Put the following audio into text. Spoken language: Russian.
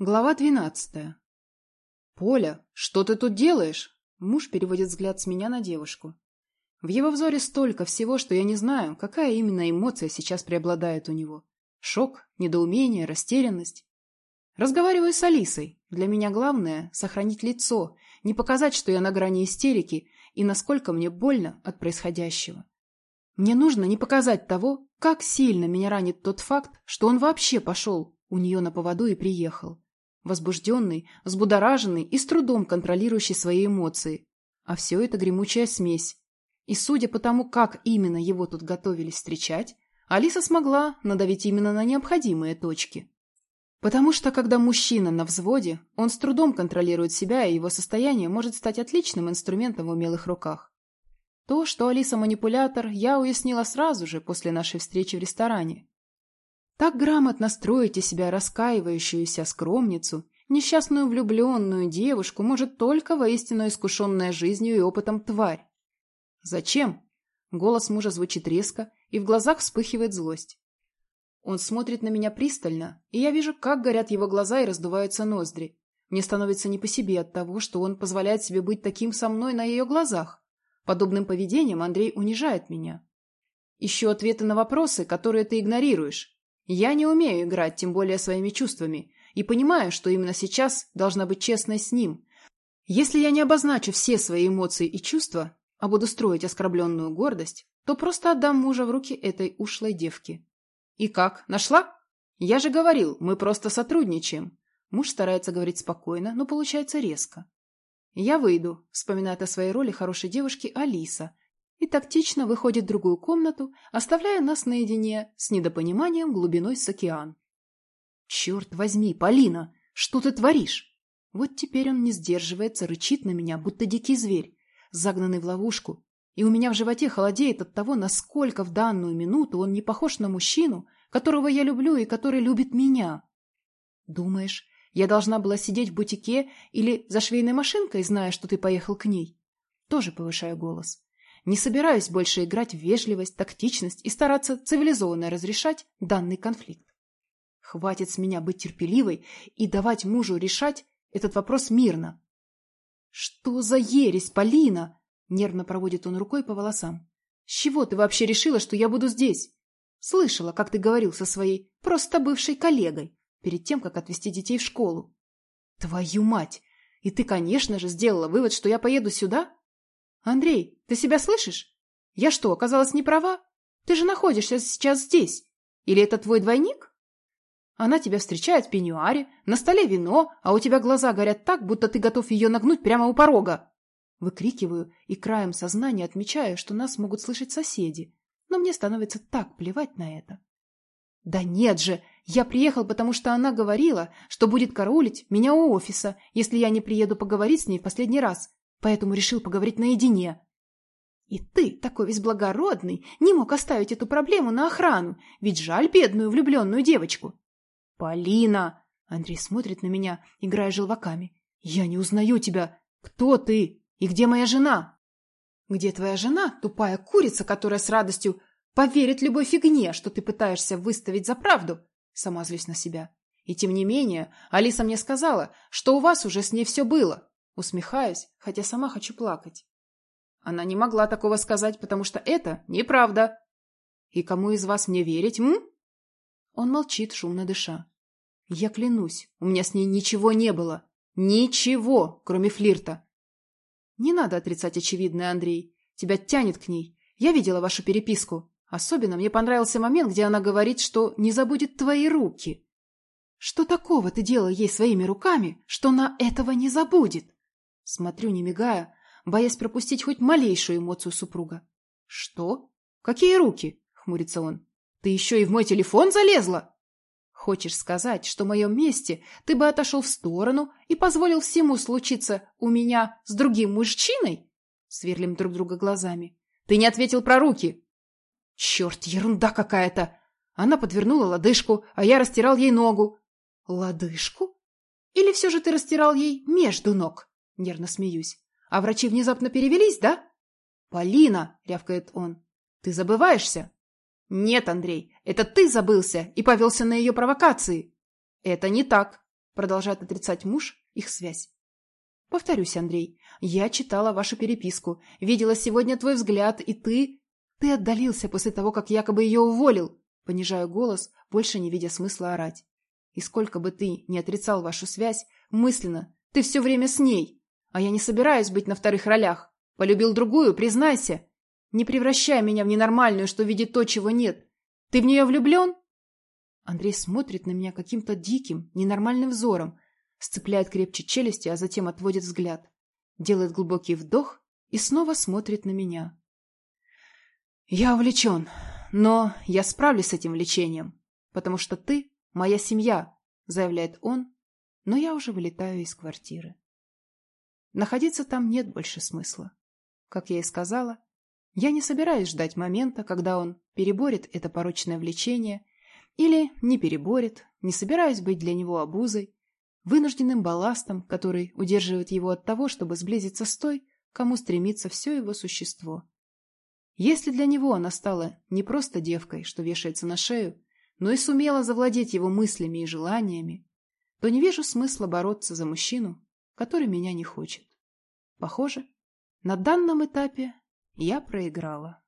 Глава двенадцатая. «Поля, что ты тут делаешь?» Муж переводит взгляд с меня на девушку. В его взоре столько всего, что я не знаю, какая именно эмоция сейчас преобладает у него. Шок, недоумение, растерянность. Разговариваю с Алисой. Для меня главное – сохранить лицо, не показать, что я на грани истерики и насколько мне больно от происходящего. Мне нужно не показать того, как сильно меня ранит тот факт, что он вообще пошел у нее на поводу и приехал возбужденный, взбудораженный и с трудом контролирующий свои эмоции. А все это гремучая смесь. И судя по тому, как именно его тут готовились встречать, Алиса смогла надавить именно на необходимые точки. Потому что, когда мужчина на взводе, он с трудом контролирует себя, и его состояние может стать отличным инструментом в умелых руках. То, что Алиса манипулятор, я уяснила сразу же после нашей встречи в ресторане. Так грамотно строите себя раскаивающуюся скромницу, несчастную влюбленную девушку может только воистину искушенная жизнью и опытом тварь. «Зачем?» Голос мужа звучит резко, и в глазах вспыхивает злость. Он смотрит на меня пристально, и я вижу, как горят его глаза и раздуваются ноздри. Мне становится не по себе от того, что он позволяет себе быть таким со мной на ее глазах. Подобным поведением Андрей унижает меня. Ищу ответы на вопросы, которые ты игнорируешь. Я не умею играть, тем более своими чувствами, и понимаю, что именно сейчас должна быть честной с ним. Если я не обозначу все свои эмоции и чувства, а буду строить оскорбленную гордость, то просто отдам мужа в руки этой ушлой девки. И как, нашла? Я же говорил, мы просто сотрудничаем. Муж старается говорить спокойно, но получается резко. Я выйду, вспоминает о своей роли хорошей девушки Алиса, и тактично выходит в другую комнату, оставляя нас наедине с недопониманием глубиной с океан. «Черт возьми, Полина, что ты творишь?» Вот теперь он не сдерживается, рычит на меня, будто дикий зверь, загнанный в ловушку, и у меня в животе холодеет от того, насколько в данную минуту он не похож на мужчину, которого я люблю и который любит меня. Думаешь, я должна была сидеть в бутике или за швейной машинкой, зная, что ты поехал к ней? Тоже повышаю голос. Не собираюсь больше играть в вежливость, тактичность и стараться цивилизованно разрешать данный конфликт. Хватит с меня быть терпеливой и давать мужу решать этот вопрос мирно. «Что за ересь, Полина?» — нервно проводит он рукой по волосам. «С чего ты вообще решила, что я буду здесь?» «Слышала, как ты говорил со своей просто бывшей коллегой перед тем, как отвезти детей в школу». «Твою мать! И ты, конечно же, сделала вывод, что я поеду сюда?» «Андрей, ты себя слышишь? Я что, оказалась не права? Ты же находишься сейчас здесь. Или это твой двойник?» Она тебя встречает в пеньюаре, на столе вино, а у тебя глаза горят так, будто ты готов ее нагнуть прямо у порога. Выкрикиваю и краем сознания отмечаю, что нас могут слышать соседи, но мне становится так плевать на это. Да нет же, я приехал, потому что она говорила, что будет караулить меня у офиса, если я не приеду поговорить с ней в последний раз поэтому решил поговорить наедине. И ты, такой весь благородный, не мог оставить эту проблему на охрану, ведь жаль бедную влюбленную девочку. Полина! Андрей смотрит на меня, играя желваками. Я не узнаю тебя. Кто ты? И где моя жена? Где твоя жена, тупая курица, которая с радостью поверит любой фигне, что ты пытаешься выставить за правду? Сама злюсь на себя. И тем не менее, Алиса мне сказала, что у вас уже с ней все было. Усмехаюсь, хотя сама хочу плакать. Она не могла такого сказать, потому что это неправда. И кому из вас мне верить, м? Он молчит, шумно дыша. Я клянусь, у меня с ней ничего не было. Ничего, кроме флирта. Не надо отрицать очевидное, Андрей. Тебя тянет к ней. Я видела вашу переписку. Особенно мне понравился момент, где она говорит, что не забудет твои руки. Что такого ты делал ей своими руками, что она этого не забудет? Смотрю, не мигая, боясь пропустить хоть малейшую эмоцию супруга. «Что? Какие руки?» — хмурится он. «Ты еще и в мой телефон залезла?» «Хочешь сказать, что в моем месте ты бы отошел в сторону и позволил всему случиться у меня с другим мужчиной?» Сверлим друг друга глазами. «Ты не ответил про руки!» «Черт, ерунда какая-то!» Она подвернула лодыжку, а я растирал ей ногу. «Лодыжку? Или все же ты растирал ей между ног?» Нервно смеюсь. А врачи внезапно перевелись, да? Полина, рявкает он. Ты забываешься? Нет, Андрей, это ты забылся и повелся на ее провокации. Это не так. продолжает отрицать муж их связь. Повторюсь, Андрей, я читала вашу переписку, видела сегодня твой взгляд, и ты... Ты отдалился после того, как якобы ее уволил. Понижаю голос, больше не видя смысла орать. И сколько бы ты ни отрицал вашу связь, мысленно, ты все время с ней. А я не собираюсь быть на вторых ролях. Полюбил другую, признайся. Не превращай меня в ненормальную, что видит то, чего нет. Ты в нее влюблен? Андрей смотрит на меня каким-то диким, ненормальным взором, сцепляет крепче челюсти, а затем отводит взгляд, делает глубокий вдох и снова смотрит на меня. «Я увлечен, но я справлюсь с этим влечением, потому что ты — моя семья», — заявляет он, но я уже вылетаю из квартиры. Находиться там нет больше смысла. Как я и сказала, я не собираюсь ждать момента, когда он переборет это порочное влечение или не переборет, не собираюсь быть для него обузой, вынужденным балластом, который удерживает его от того, чтобы сблизиться с той, кому стремится все его существо. Если для него она стала не просто девкой, что вешается на шею, но и сумела завладеть его мыслями и желаниями, то не вижу смысла бороться за мужчину, который меня не хочет. Похоже, на данном этапе я проиграла.